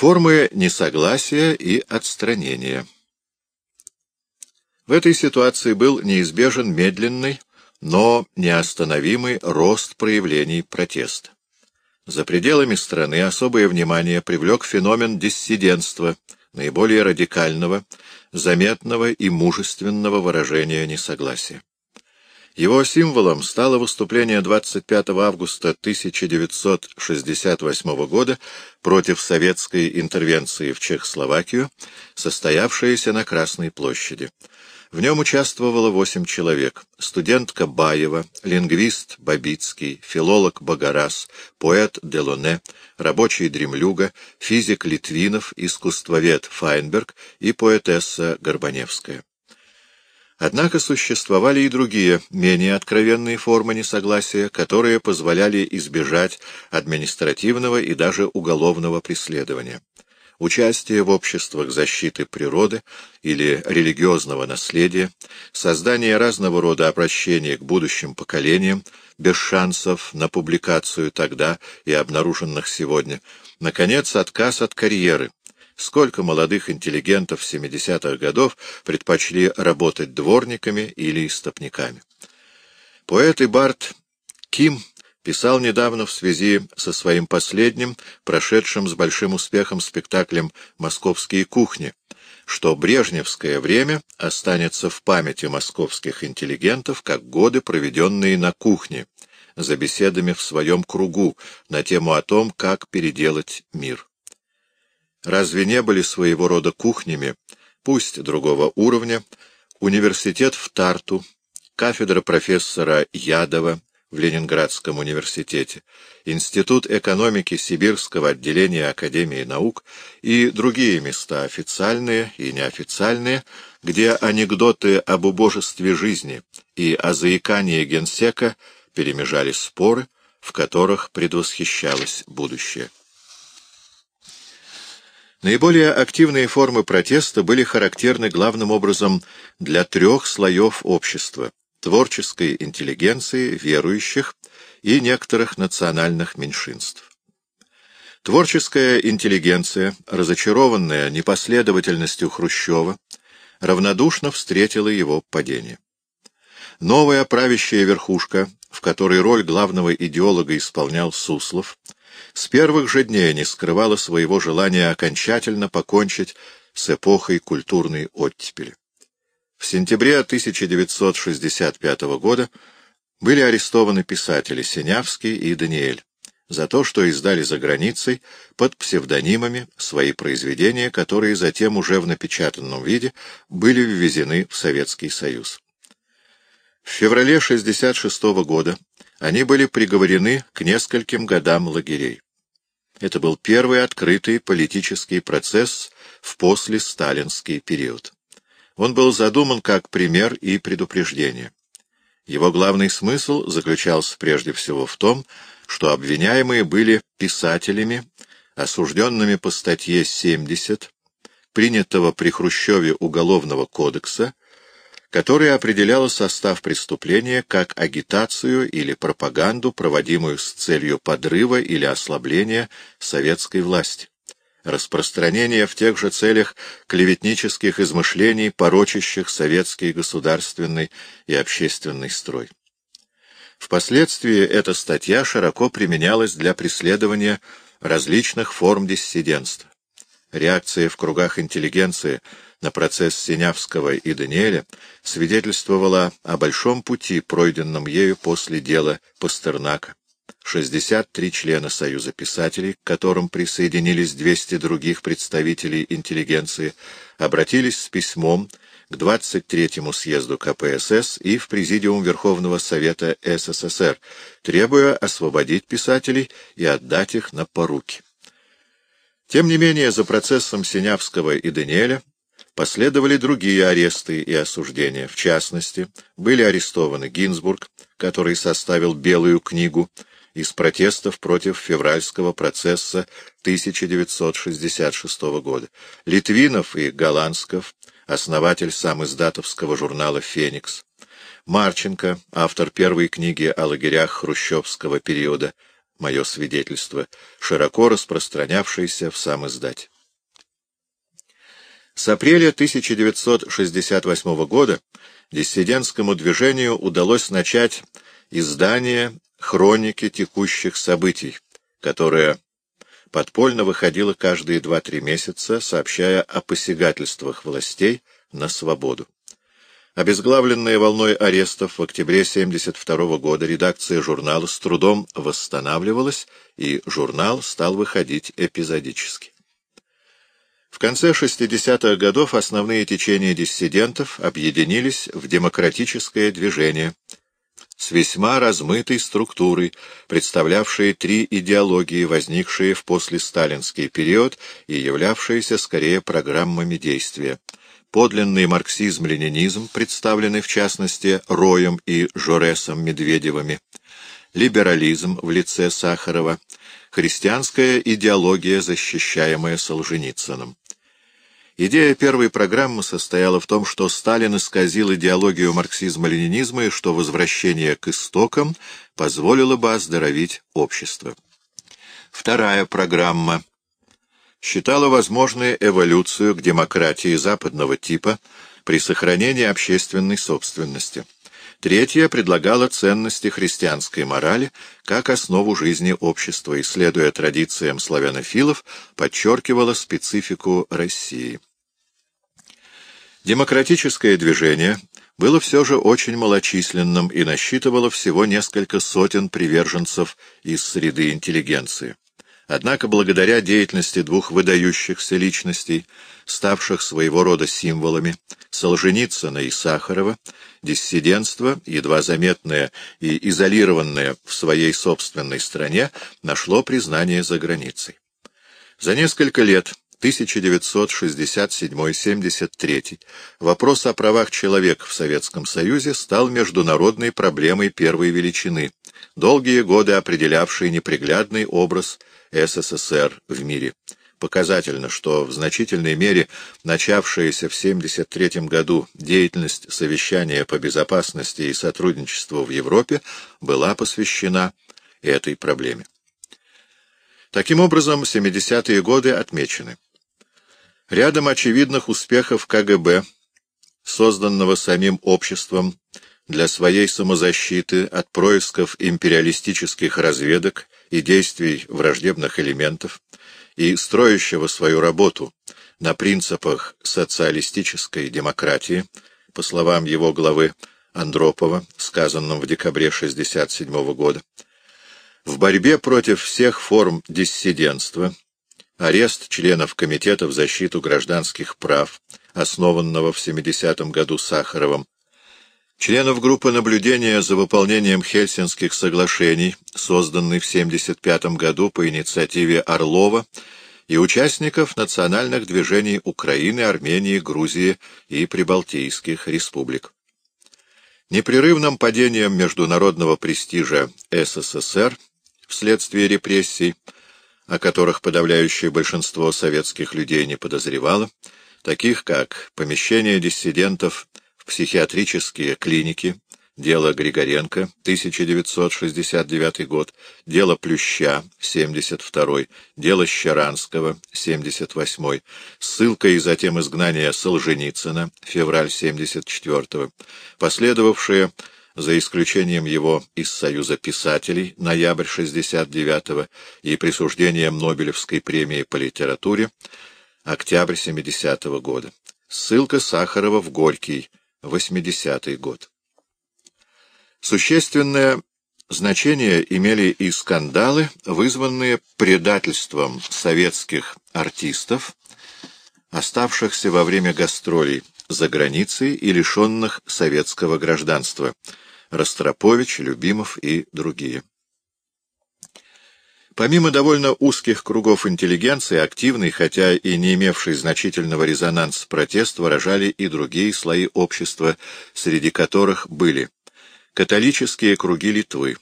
Формы несогласия и отстранения. В этой ситуации был неизбежен медленный, но неостановимый рост проявлений протеста. За пределами страны особое внимание привлек феномен диссидентства, наиболее радикального, заметного и мужественного выражения несогласия. Его символом стало выступление 25 августа 1968 года против советской интервенции в Чехословакию, состоявшееся на Красной площади. В нем участвовало восемь человек. Студентка Баева, лингвист Бабицкий, филолог Багарас, поэт Делоне, рабочий Дремлюга, физик Литвинов, искусствовед Файнберг и поэтесса Горбаневская. Однако существовали и другие, менее откровенные формы несогласия, которые позволяли избежать административного и даже уголовного преследования участие в обществах защиты природы или религиозного наследия, создание разного рода обращений к будущим поколениям, без шансов на публикацию тогда и обнаруженных сегодня, наконец, отказ от карьеры. Сколько молодых интеллигентов 70-х годов предпочли работать дворниками или истопниками. Поэт и бард Ким писал недавно в связи со своим последним, прошедшим с большим успехом спектаклем «Московские кухни», что брежневское время останется в памяти московских интеллигентов как годы, проведенные на кухне, за беседами в своем кругу на тему о том, как переделать мир. Разве не были своего рода кухнями, пусть другого уровня, университет в Тарту, кафедра профессора Ядова, в Ленинградском университете, Институт экономики Сибирского отделения Академии наук и другие места, официальные и неофициальные, где анекдоты об убожестве жизни и о заикании генсека перемежали споры, в которых предвосхищалось будущее. Наиболее активные формы протеста были характерны главным образом для трех слоев общества творческой интеллигенции, верующих и некоторых национальных меньшинств. Творческая интеллигенция, разочарованная непоследовательностью Хрущева, равнодушно встретила его падение. Новая правящая верхушка, в которой роль главного идеолога исполнял Суслов, с первых же дней не скрывала своего желания окончательно покончить с эпохой культурной оттепели. В сентябре 1965 года были арестованы писатели Синявский и Даниэль за то, что издали за границей под псевдонимами свои произведения, которые затем уже в напечатанном виде были ввезены в Советский Союз. В феврале 1966 года они были приговорены к нескольким годам лагерей. Это был первый открытый политический процесс в послесталинский период. Он был задуман как пример и предупреждение. Его главный смысл заключался прежде всего в том, что обвиняемые были писателями, осужденными по статье 70 принятого при Хрущеве Уголовного кодекса, которая определяла состав преступления как агитацию или пропаганду, проводимую с целью подрыва или ослабления советской власти распространение в тех же целях клеветнических измышлений, порочащих советский государственный и общественный строй. Впоследствии эта статья широко применялась для преследования различных форм диссидентства. Реакция в кругах интеллигенции на процесс Синявского и Даниэля свидетельствовала о большом пути, пройденном ею после дела Пастернака. 63 члена Союза писателей, к которым присоединились 200 других представителей интеллигенции, обратились с письмом к 23-му съезду КПСС и в Президиум Верховного Совета СССР, требуя освободить писателей и отдать их на поруки. Тем не менее, за процессом Синявского и Даниэля последовали другие аресты и осуждения. В частности, были арестованы Гинзбург, который составил «Белую книгу», из протестов против февральского процесса 1966 года. Литвинов и Голландсков, основатель самиздатовского журнала «Феникс», Марченко, автор первой книги о лагерях хрущевского периода, мое свидетельство, широко распространявшееся в сам издать. С апреля 1968 года диссидентскому движению удалось начать издание хроники текущих событий, которое подпольно выходило каждые два-три месяца, сообщая о посягательствах властей на свободу. Обезглавленная волной арестов в октябре 1972 года редакция журнала с трудом восстанавливалась, и журнал стал выходить эпизодически. В конце 60-х годов основные течения диссидентов объединились в демократическое движение с весьма размытой структурой, представлявшей три идеологии, возникшие в послесталинский период и являвшиеся скорее программами действия подлинный марксизм-ленинизм, представленный в частности Роем и Жоресом Медведевыми, либерализм в лице Сахарова, христианская идеология, защищаемая Солженицыным. Идея первой программы состояла в том, что Сталин исказил идеологию марксизма-ленинизма и что возвращение к истокам позволило бы оздоровить общество. Вторая программа считала возможной эволюцию к демократии западного типа при сохранении общественной собственности. Третья предлагала ценности христианской морали как основу жизни общества и, следуя традициям славянофилов, подчеркивала специфику России. Демократическое движение было все же очень малочисленным и насчитывало всего несколько сотен приверженцев из среды интеллигенции. Однако благодаря деятельности двух выдающихся личностей, ставших своего рода символами, Солженицына и Сахарова, диссидентство, едва заметное и изолированное в своей собственной стране, нашло признание за границей. За несколько лет 1967-73 вопрос о правах человека в Советском Союзе стал международной проблемой первой величины, долгие годы определявшей неприглядный образ СССР в мире. Показательно, что в значительной мере начавшаяся в 1973 году деятельность совещания по безопасности и сотрудничеству в Европе была посвящена этой проблеме. Таким образом, 70-е годы отмечены. Рядом очевидных успехов КГБ, созданного самим обществом для своей самозащиты от происков империалистических разведок и действий враждебных элементов, и строящего свою работу на принципах социалистической демократии, по словам его главы Андропова, сказанном в декабре 1967 года, в борьбе против всех форм диссидентства, арест членов Комитета в защиту гражданских прав, основанного в 70-м году Сахаровым, Членов группы наблюдения за выполнением Хельсинских соглашений, созданной в 1975 году по инициативе Орлова, и участников национальных движений Украины, Армении, Грузии и Прибалтийских республик. Непрерывным падением международного престижа СССР вследствие репрессий, о которых подавляющее большинство советских людей не подозревало, таких как помещение диссидентов психиатрические клиники, дело Григоренко, 1969 год, дело Плюща, 72 дело Щеранского, 78 ссылка и затем изгнание Солженицына, февраль 74 последовавшие за исключением его из Союза писателей, ноябрь 69 и присуждением Нобелевской премии по литературе, октябрь 70 -го года. Ссылка Сахарова в Горький, 80 год. Существенное значение имели и скандалы, вызванные предательством советских артистов, оставшихся во время гастролей за границей и лишенных советского гражданства, Ростропович, Любимов и другие. Помимо довольно узких кругов интеллигенции, активный, хотя и не имевший значительного резонанса протест выражали и другие слои общества, среди которых были католические круги Литвы,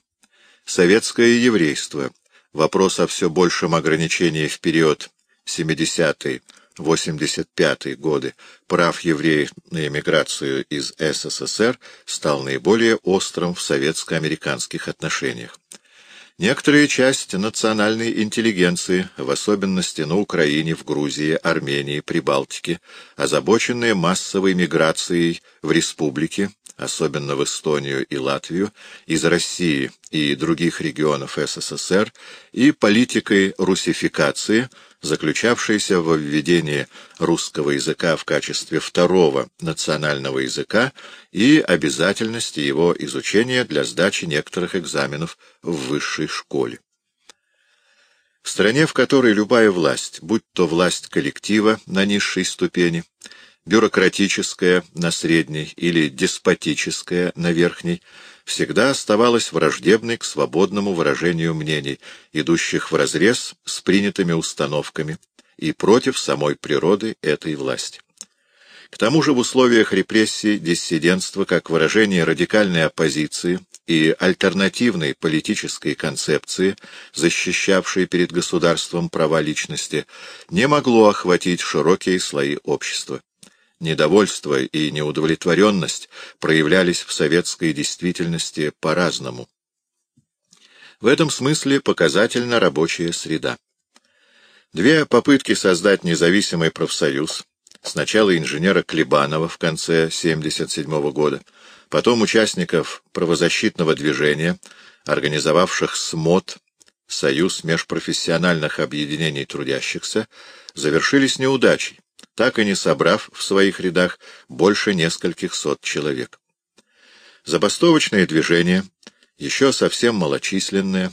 советское еврейство, вопрос о все большем ограничении в период 70-й, 85 годы прав евреев на эмиграцию из СССР стал наиболее острым в советско-американских отношениях. Некоторая часть национальной интеллигенции, в особенности на Украине, в Грузии, Армении, Прибалтике, озабоченная массовой миграцией в республики, особенно в Эстонию и Латвию, из России и других регионов СССР, и политикой русификации, заключавшейся в введении русского языка в качестве второго национального языка и обязательности его изучения для сдачи некоторых экзаменов в высшей школе. В стране, в которой любая власть, будь то власть коллектива на низшей ступени, бюрократическая на средней или деспотическая на верхней, всегда оставалась враждебной к свободному выражению мнений, идущих вразрез с принятыми установками и против самой природы этой власти. К тому же в условиях репрессий диссидентства как выражение радикальной оппозиции и альтернативной политической концепции, защищавшей перед государством права личности, не могло охватить широкие слои общества недовольство и неудовлетворенность проявлялись в советской действительности по-разному. В этом смысле показательна рабочая среда. Две попытки создать независимый профсоюз, сначала инженера Клебанова в конце 1977 года, потом участников правозащитного движения, организовавших СМОТ, Союз межпрофессиональных объединений трудящихся, завершились неудачей так и не собрав в своих рядах больше нескольких сот человек. Забастовочное движение, еще совсем малочисленное,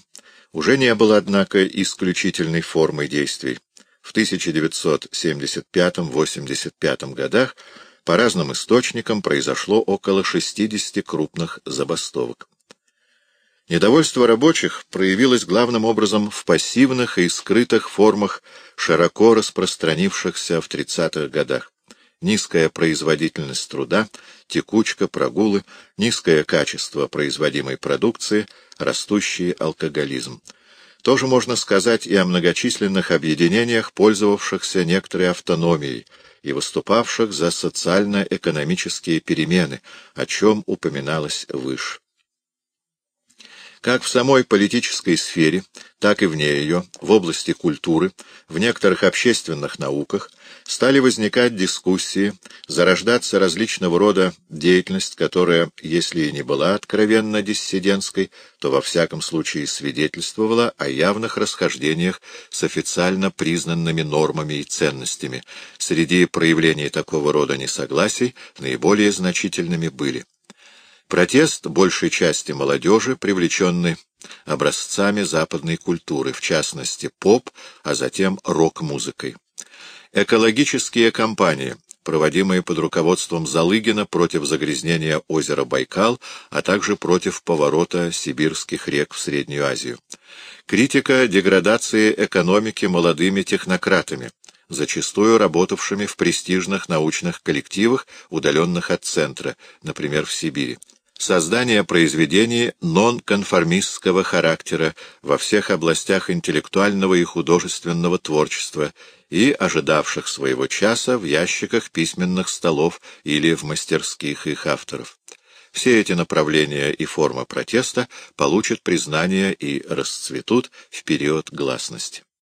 уже не было, однако, исключительной формой действий. В 1975-85 годах по разным источникам произошло около 60 крупных забастовок. Недовольство рабочих проявилось главным образом в пассивных и скрытых формах, широко распространившихся в 30-х годах. Низкая производительность труда, текучка, прогулы, низкое качество производимой продукции, растущий алкоголизм. Тоже можно сказать и о многочисленных объединениях, пользовавшихся некоторой автономией и выступавших за социально-экономические перемены, о чем упоминалось выше. Как в самой политической сфере, так и вне ее, в области культуры, в некоторых общественных науках, стали возникать дискуссии, зарождаться различного рода деятельность, которая, если и не была откровенно диссидентской, то во всяком случае свидетельствовала о явных расхождениях с официально признанными нормами и ценностями. Среди проявлений такого рода несогласий наиболее значительными были Протест большей части молодежи, привлеченной образцами западной культуры, в частности поп, а затем рок-музыкой. Экологические кампании, проводимые под руководством Залыгина против загрязнения озера Байкал, а также против поворота сибирских рек в Среднюю Азию. Критика деградации экономики молодыми технократами, зачастую работавшими в престижных научных коллективах, удаленных от центра, например, в Сибири создание произведений нонконформистского характера во всех областях интеллектуального и художественного творчества и ожидавших своего часа в ящиках письменных столов или в мастерских их авторов. Все эти направления и формы протеста получат признание и расцветут в период гласности.